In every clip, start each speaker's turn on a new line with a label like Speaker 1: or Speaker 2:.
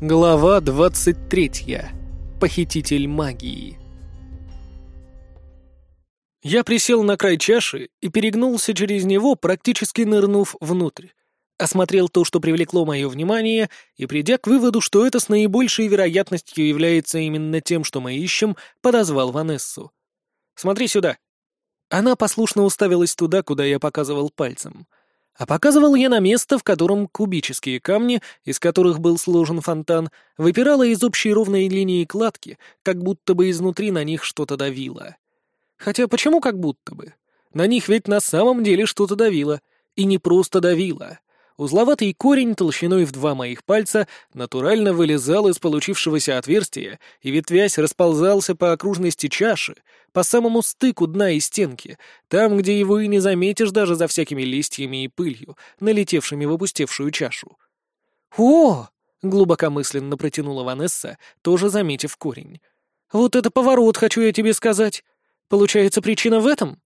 Speaker 1: Глава 23. Похититель магии. Я присел на край чаши и перегнулся через него, практически нырнув внутрь. Осмотрел то, что привлекло мое внимание, и, придя к выводу, что это с наибольшей вероятностью является именно тем, что мы ищем, подозвал Ванессу. «Смотри сюда». Она послушно уставилась туда, куда я показывал пальцем — а показывал я на место, в котором кубические камни, из которых был сложен фонтан, выпирало из общей ровной линии кладки, как будто бы изнутри на них что-то давило. Хотя почему как будто бы? На них ведь на самом деле что-то давило. И не просто давило. Узловатый корень толщиной в два моих пальца натурально вылезал из получившегося отверстия и, ветвясь, расползался по окружности чаши, по самому стыку дна и стенки, там, где его и не заметишь даже за всякими листьями и пылью, налетевшими в опустевшую чашу. «О!» — глубокомысленно протянула Ванесса, тоже заметив корень. «Вот это поворот, хочу я тебе сказать. Получается, причина в этом?»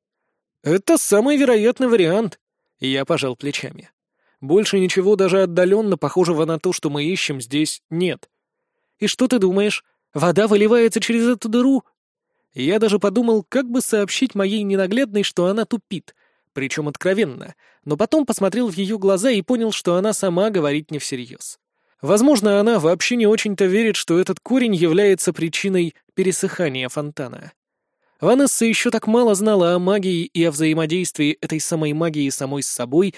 Speaker 1: «Это самый вероятный вариант», — я пожал плечами. Больше ничего даже отдаленно похожего на то, что мы ищем, здесь нет. И что ты думаешь? Вода выливается через эту дыру? Я даже подумал, как бы сообщить моей ненаглядной, что она тупит, причем откровенно, но потом посмотрел в ее глаза и понял, что она сама говорит не всерьез. Возможно, она вообще не очень-то верит, что этот корень является причиной пересыхания фонтана. Ванесса еще так мало знала о магии и о взаимодействии этой самой магии самой с собой,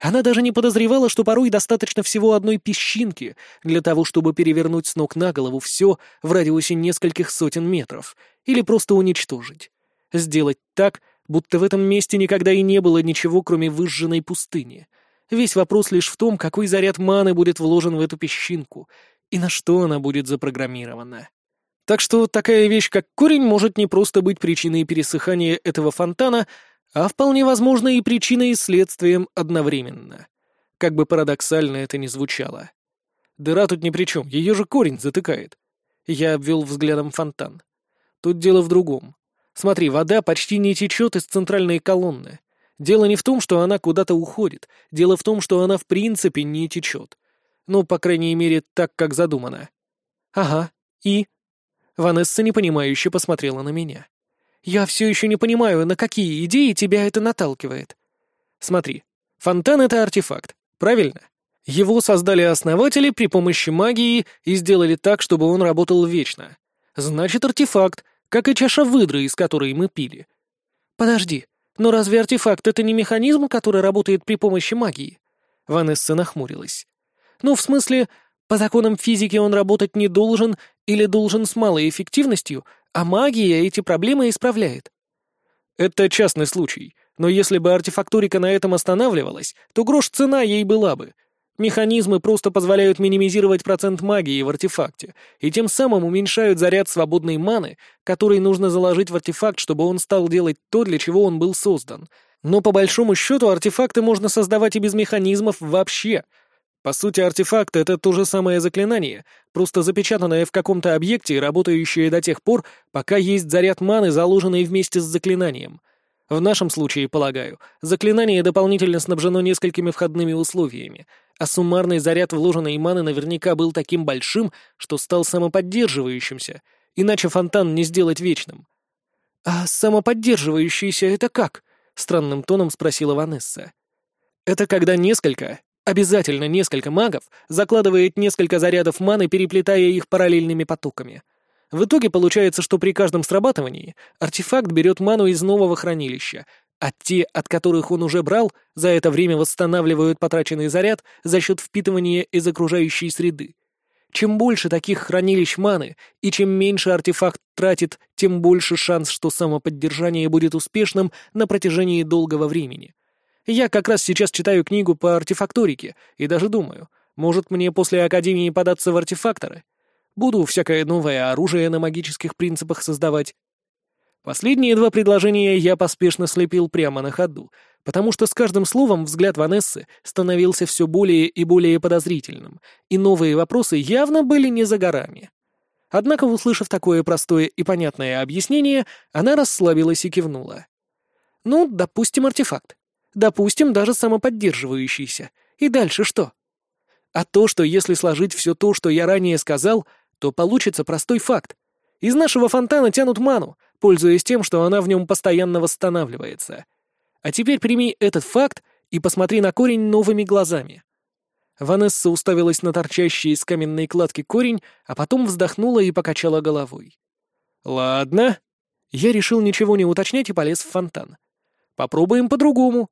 Speaker 1: она даже не подозревала, что порой достаточно всего одной песчинки для того, чтобы перевернуть с ног на голову все в радиусе нескольких сотен метров, или просто уничтожить. Сделать так, будто в этом месте никогда и не было ничего, кроме выжженной пустыни. Весь вопрос лишь в том, какой заряд маны будет вложен в эту песчинку и на что она будет запрограммирована. Так что такая вещь, как корень, может не просто быть причиной пересыхания этого фонтана, а вполне возможно и причиной и следствием одновременно. Как бы парадоксально это ни звучало. Дыра тут ни при чем, ее же корень затыкает. Я обвел взглядом фонтан. Тут дело в другом. Смотри, вода почти не течет из центральной колонны. Дело не в том, что она куда-то уходит. Дело в том, что она в принципе не течет. Ну, по крайней мере, так, как задумано. Ага, и... Ванесса непонимающе посмотрела на меня. Я все еще не понимаю, на какие идеи тебя это наталкивает. Смотри, фонтан — это артефакт, правильно? Его создали основатели при помощи магии и сделали так, чтобы он работал вечно. Значит, артефакт, как и чаша выдры, из которой мы пили. Подожди, но разве артефакт — это не механизм, который работает при помощи магии? Ванесса нахмурилась. Ну, в смысле, по законам физики он работать не должен или должен с малой эффективностью, а магия эти проблемы исправляет. Это частный случай, но если бы артефакторика на этом останавливалась, то грош цена ей была бы. Механизмы просто позволяют минимизировать процент магии в артефакте, и тем самым уменьшают заряд свободной маны, который нужно заложить в артефакт, чтобы он стал делать то, для чего он был создан. Но по большому счету артефакты можно создавать и без механизмов вообще — по сути, артефакт — это то же самое заклинание, просто запечатанное в каком-то объекте и работающее до тех пор, пока есть заряд маны, заложенный вместе с заклинанием. В нашем случае, полагаю, заклинание дополнительно снабжено несколькими входными условиями, а суммарный заряд вложенной маны наверняка был таким большим, что стал самоподдерживающимся, иначе фонтан не сделать вечным. «А самоподдерживающийся — это как?» — странным тоном спросила Ванесса. «Это когда несколько, Обязательно несколько магов закладывает несколько зарядов маны, переплетая их параллельными потоками. В итоге получается, что при каждом срабатывании артефакт берет ману из нового хранилища, а те, от которых он уже брал, за это время восстанавливают потраченный заряд за счет впитывания из окружающей среды. Чем больше таких хранилищ маны, и чем меньше артефакт тратит, тем больше шанс, что самоподдержание будет успешным на протяжении долгого времени. Я как раз сейчас читаю книгу по артефакторике и даже думаю, может мне после Академии податься в артефакторы? Буду всякое новое оружие на магических принципах создавать. Последние два предложения я поспешно слепил прямо на ходу, потому что с каждым словом взгляд Ванессы становился все более и более подозрительным, и новые вопросы явно были не за горами. Однако, услышав такое простое и понятное объяснение, она расслабилась и кивнула. «Ну, допустим, артефакт. Допустим, даже самоподдерживающийся. И дальше что? А то, что если сложить все то, что я ранее сказал, то получится простой факт. Из нашего фонтана тянут ману, пользуясь тем, что она в нем постоянно восстанавливается. А теперь прими этот факт и посмотри на корень новыми глазами. Ванесса уставилась на торчащий из каменной кладки корень, а потом вздохнула и покачала головой. «Ладно». Я решил ничего не уточнять и полез в фонтан. «Попробуем по-другому».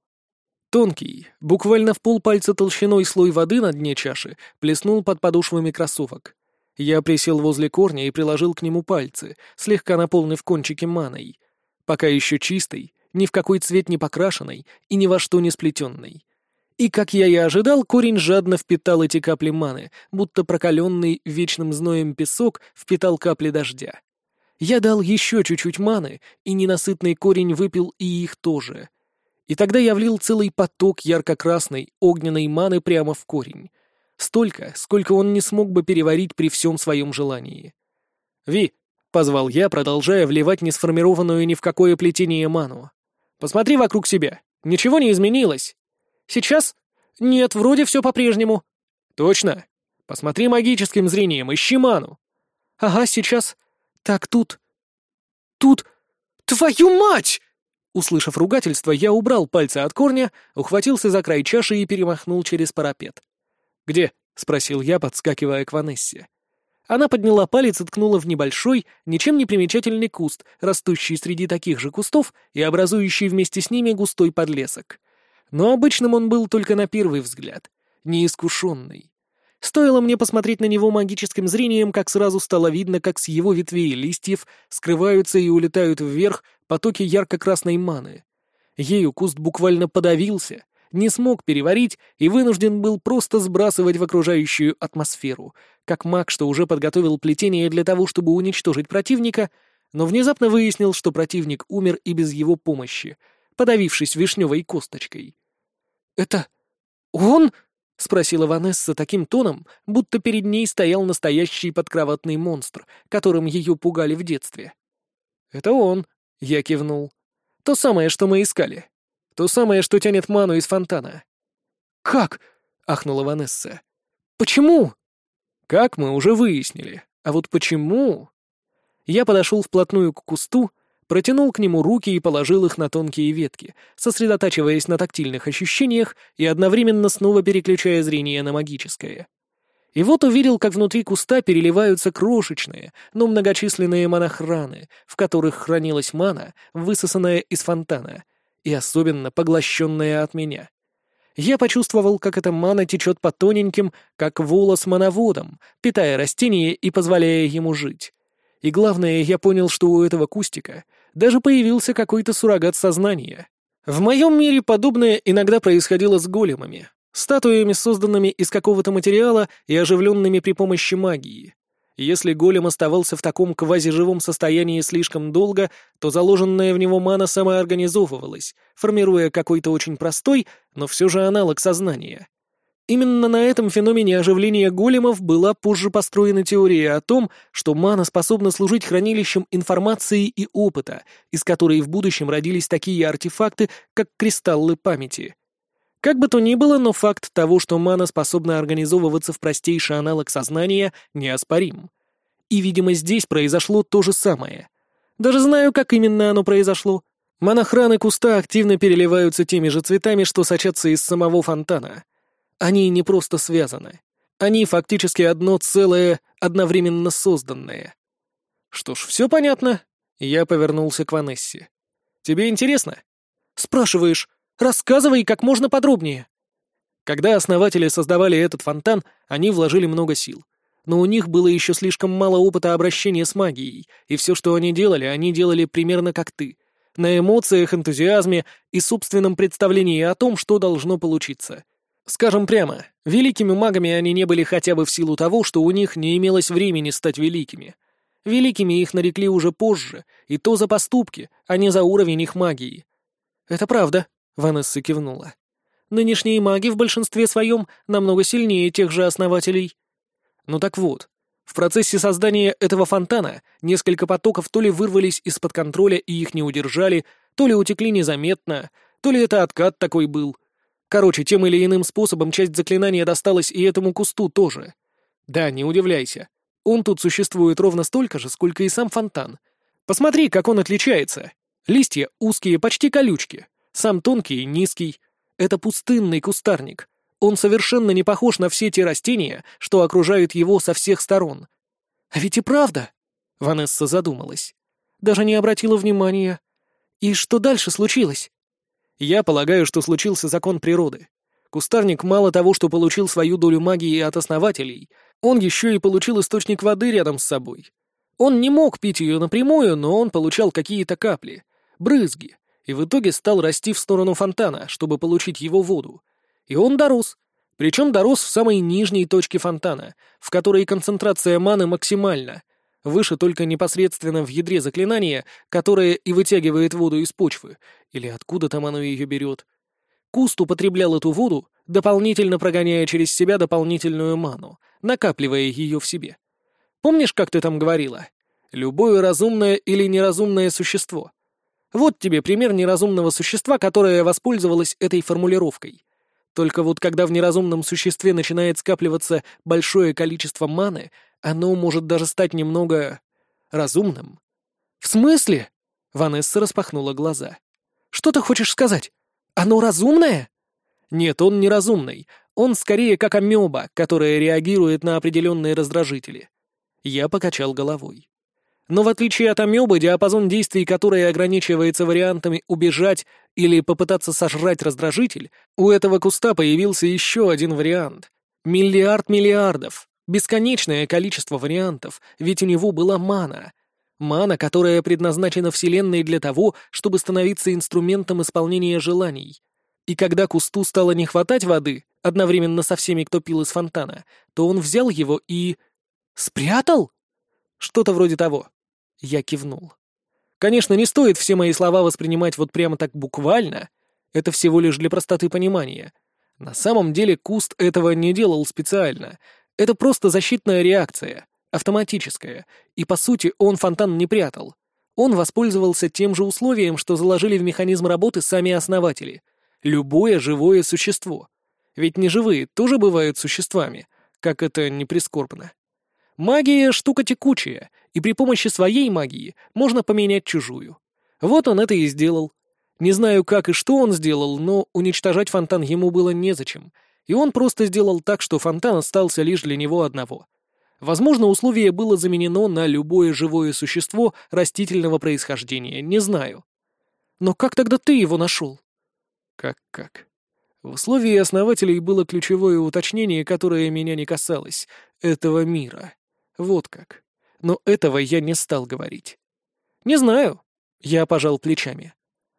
Speaker 1: Тонкий, буквально в полпальца толщиной слой воды на дне чаши плеснул под подошвами кроссовок. Я присел возле корня и приложил к нему пальцы, слегка наполнив кончики маной. Пока еще чистой, ни в какой цвет не покрашенной и ни во что не сплетенной. И, как я и ожидал, корень жадно впитал эти капли маны, будто прокаленный вечным зноем песок впитал капли дождя. Я дал еще чуть-чуть маны, и ненасытный корень выпил и их тоже. И тогда я влил целый поток ярко-красной, огненной маны прямо в корень. Столько, сколько он не смог бы переварить при всем своем желании. «Ви!» — позвал я, продолжая вливать несформированную ни в какое плетение ману. «Посмотри вокруг себя. Ничего не изменилось. Сейчас? Нет, вроде все по-прежнему». «Точно. Посмотри магическим зрением, ищи ману». «Ага, сейчас. Так, тут... Тут... Твою мать!» Услышав ругательство, я убрал пальцы от корня, ухватился за край чаши и перемахнул через парапет. «Где?» — спросил я, подскакивая к Ванессе. Она подняла палец и ткнула в небольшой, ничем не примечательный куст, растущий среди таких же кустов и образующий вместе с ними густой подлесок. Но обычным он был только на первый взгляд, неискушенный. Стоило мне посмотреть на него магическим зрением, как сразу стало видно, как с его ветвей и листьев скрываются и улетают вверх потоки ярко-красной маны. Ею куст буквально подавился, не смог переварить и вынужден был просто сбрасывать в окружающую атмосферу, как маг, что уже подготовил плетение для того, чтобы уничтожить противника, но внезапно выяснил, что противник умер и без его помощи, подавившись вишневой косточкой. «Это... он?» — спросила Ванесса таким тоном, будто перед ней стоял настоящий подкроватный монстр, которым ее пугали в детстве. «Это он», — я кивнул. «То самое, что мы искали». То самое, что тянет ману из фонтана. «Как?» — ахнула Ванесса. «Почему?» «Как мы уже выяснили. А вот почему?» Я подошел вплотную к кусту, протянул к нему руки и положил их на тонкие ветки, сосредотачиваясь на тактильных ощущениях и одновременно снова переключая зрение на магическое. И вот увидел, как внутри куста переливаются крошечные, но многочисленные монохраны, в которых хранилась мана, высосанная из фонтана, и особенно поглощенная от меня. Я почувствовал, как эта мана течет по тоненьким, как волос мановодам, питая растение и позволяя ему жить. И главное, я понял, что у этого кустика даже появился какой-то суррогат сознания. В моем мире подобное иногда происходило с големами, статуями, созданными из какого-то материала и оживленными при помощи магии. Если голем оставался в таком квазиживом состоянии слишком долго, то заложенная в него мана самоорганизовывалась, формируя какой-то очень простой, но все же аналог сознания. Именно на этом феномене оживления големов была позже построена теория о том, что мана способна служить хранилищем информации и опыта, из которой в будущем родились такие артефакты, как кристаллы памяти. Как бы то ни было, но факт того, что мана способна организовываться в простейший аналог сознания, неоспорим. И, видимо, здесь произошло то же самое. Даже знаю, как именно оно произошло. Монохраны куста активно переливаются теми же цветами, что сочатся из самого фонтана. Они не просто связаны. Они фактически одно целое, одновременно созданное. Что ж, все понятно. Я повернулся к Ванессе. Тебе интересно? Спрашиваешь, Рассказывай как можно подробнее. Когда основатели создавали этот фонтан, они вложили много сил. Но у них было еще слишком мало опыта обращения с магией, и все, что они делали, они делали примерно как ты. На эмоциях, энтузиазме и собственном представлении о том, что должно получиться. Скажем прямо, великими магами они не были хотя бы в силу того, что у них не имелось времени стать великими. Великими их нарекли уже позже, и то за поступки, а не за уровень их магии. Это правда, Ванесса кивнула. «Нынешние маги в большинстве своем намного сильнее тех же основателей». «Ну так вот, в процессе создания этого фонтана несколько потоков то ли вырвались из-под контроля и их не удержали, то ли утекли незаметно, то ли это откат такой был. Короче, тем или иным способом часть заклинания досталась и этому кусту тоже. Да, не удивляйся. Он тут существует ровно столько же, сколько и сам фонтан. Посмотри, как он отличается. Листья узкие, почти колючки. Сам тонкий и низкий. Это пустынный кустарник. Он совершенно не похож на все те растения, что окружают его со всех сторон. А ведь и правда. Ванесса задумалась. Даже не обратила внимания. И что дальше случилось? Я полагаю, что случился закон природы. Кустарник мало того, что получил свою долю магии от основателей, он еще и получил источник воды рядом с собой. Он не мог пить ее напрямую, но он получал какие-то капли, брызги, и в итоге стал расти в сторону фонтана, чтобы получить его воду. И он дорос. Причем дорос в самой нижней точке фонтана, в которой концентрация маны максимальна, выше только непосредственно в ядре заклинания, которое и вытягивает воду из почвы, или откуда там оно ее берет. Куст употреблял эту воду, дополнительно прогоняя через себя дополнительную ману, накапливая ее в себе. Помнишь, как ты там говорила? Любое разумное или неразумное существо. Вот тебе пример неразумного существа, которое воспользовалось этой формулировкой. Только вот когда в неразумном существе начинает скапливаться большое количество маны, оно может даже стать немного... разумным. «В смысле?» — Ванесса распахнула глаза. «Что ты хочешь сказать? Оно разумное?» «Нет, он неразумный. Он скорее как амеба, которая реагирует на определенные раздражители». Я покачал головой. Но в отличие от амебы, диапазон действий, который ограничивается вариантами убежать или попытаться сожрать раздражитель, у этого куста появился еще один вариант. Миллиард миллиардов. Бесконечное количество вариантов, ведь у него была мана. Мана, которая предназначена Вселенной для того, чтобы становиться инструментом исполнения желаний. И когда кусту стало не хватать воды, одновременно со всеми, кто пил из фонтана, то он взял его и... «Спрятал?» «Что-то вроде того». Я кивнул. Конечно, не стоит все мои слова воспринимать вот прямо так буквально. Это всего лишь для простоты понимания. На самом деле куст этого не делал специально, это просто защитная реакция, автоматическая, и по сути он фонтан не прятал. Он воспользовался тем же условием, что заложили в механизм работы сами основатели. Любое живое существо. Ведь неживые тоже бывают существами, как это не прискорбно. Магия — штука текучая, и при помощи своей магии можно поменять чужую. Вот он это и сделал. Не знаю, как и что он сделал, но уничтожать фонтан ему было незачем — и он просто сделал так, что фонтан остался лишь для него одного. Возможно, условие было заменено на любое живое существо растительного происхождения, не знаю. Но как тогда ты его нашел? Как-как? В условии основателей было ключевое уточнение, которое меня не касалось, этого мира. Вот как. Но этого я не стал говорить. Не знаю. Я пожал плечами.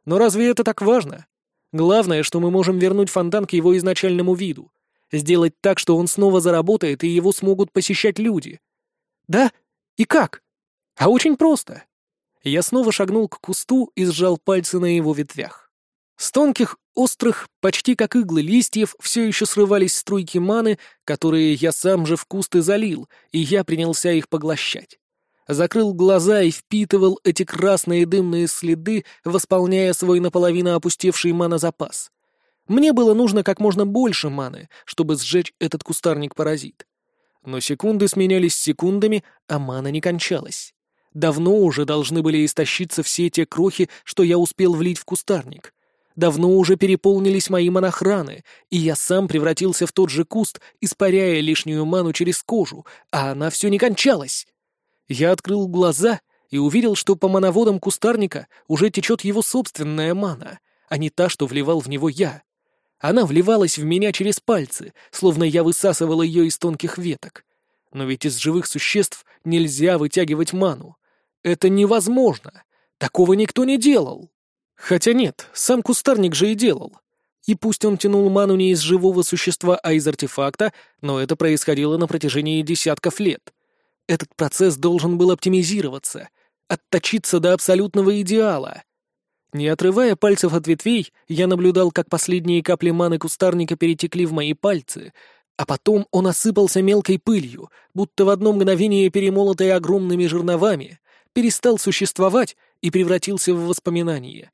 Speaker 1: Но разве это так важно? Главное, что мы можем вернуть фонтан к его изначальному виду. Сделать так, что он снова заработает, и его смогут посещать люди. Да? И как? А очень просто. Я снова шагнул к кусту и сжал пальцы на его ветвях. С тонких, острых, почти как иглы листьев все еще срывались струйки маны, которые я сам же в куст и залил, и я принялся их поглощать закрыл глаза и впитывал эти красные дымные следы, восполняя свой наполовину опустевший манозапас. Мне было нужно как можно больше маны, чтобы сжечь этот кустарник-паразит. Но секунды сменялись секундами, а мана не кончалась. Давно уже должны были истощиться все те крохи, что я успел влить в кустарник. Давно уже переполнились мои монохраны, и я сам превратился в тот же куст, испаряя лишнюю ману через кожу, а она все не кончалась. Я открыл глаза и увидел, что по мановодам кустарника уже течет его собственная мана, а не та, что вливал в него я. Она вливалась в меня через пальцы, словно я высасывал ее из тонких веток. Но ведь из живых существ нельзя вытягивать ману. Это невозможно. Такого никто не делал. Хотя нет, сам кустарник же и делал. И пусть он тянул ману не из живого существа, а из артефакта, но это происходило на протяжении десятков лет. Этот процесс должен был оптимизироваться, отточиться до абсолютного идеала. Не отрывая пальцев от ветвей, я наблюдал, как последние капли маны кустарника перетекли в мои пальцы, а потом он осыпался мелкой пылью, будто в одно мгновение перемолотой огромными жерновами, перестал существовать и превратился в воспоминание.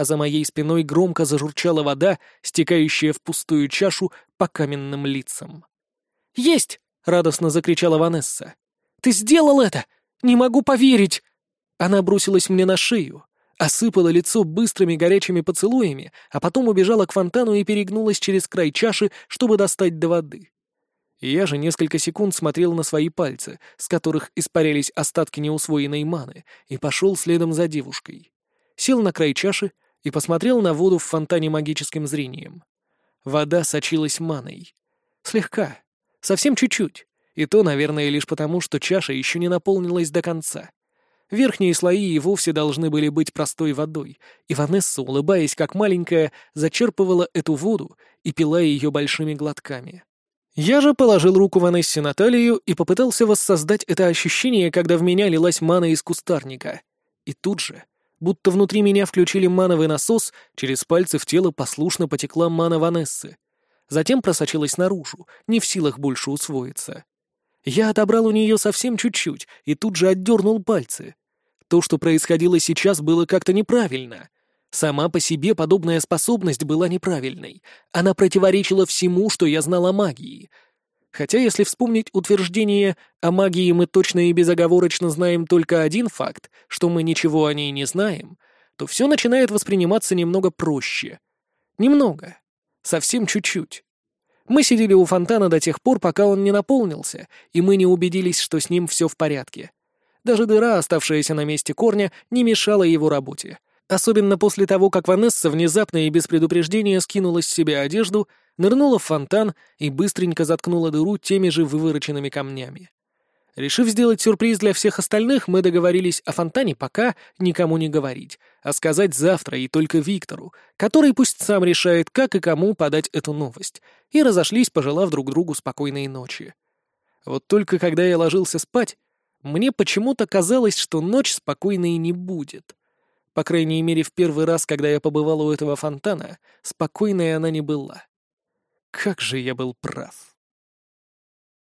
Speaker 1: А за моей спиной громко зажурчала вода, стекающая в пустую чашу по каменным лицам. «Есть!» — радостно закричала Ванесса. «Ты сделал это! Не могу поверить!» Она бросилась мне на шею, осыпала лицо быстрыми горячими поцелуями, а потом убежала к фонтану и перегнулась через край чаши, чтобы достать до воды. Я же несколько секунд смотрел на свои пальцы, с которых испарялись остатки неусвоенной маны, и пошел следом за девушкой. Сел на край чаши и посмотрел на воду в фонтане магическим зрением. Вода сочилась маной. Слегка. Совсем чуть-чуть. И то, наверное, лишь потому, что чаша еще не наполнилась до конца. Верхние слои и вовсе должны были быть простой водой, и Ванесса, улыбаясь как маленькая, зачерпывала эту воду и пила ее большими глотками. Я же положил руку Ванессе на талию и попытался воссоздать это ощущение, когда в меня лилась мана из кустарника. И тут же, будто внутри меня включили мановый насос, через пальцы в тело послушно потекла мана Ванессы. Затем просочилась наружу, не в силах больше усвоиться. Я отобрал у нее совсем чуть-чуть и тут же отдернул пальцы. То, что происходило сейчас, было как-то неправильно. Сама по себе подобная способность была неправильной. Она противоречила всему, что я знал о магии. Хотя, если вспомнить утверждение о магии мы точно и безоговорочно знаем только один факт, что мы ничего о ней не знаем, то все начинает восприниматься немного проще. Немного. Совсем чуть-чуть. Мы сидели у фонтана до тех пор, пока он не наполнился, и мы не убедились, что с ним все в порядке. Даже дыра, оставшаяся на месте корня, не мешала его работе. Особенно после того, как Ванесса внезапно и без предупреждения скинула с себя одежду, нырнула в фонтан и быстренько заткнула дыру теми же вывороченными камнями. Решив сделать сюрприз для всех остальных, мы договорились о фонтане пока никому не говорить, а сказать завтра и только Виктору, который пусть сам решает, как и кому подать эту новость, и разошлись, пожелав друг другу спокойной ночи. Вот только когда я ложился спать, мне почему-то казалось, что ночь спокойной не будет. По крайней мере, в первый раз, когда я побывал у этого фонтана, спокойной она не была. Как же я был прав.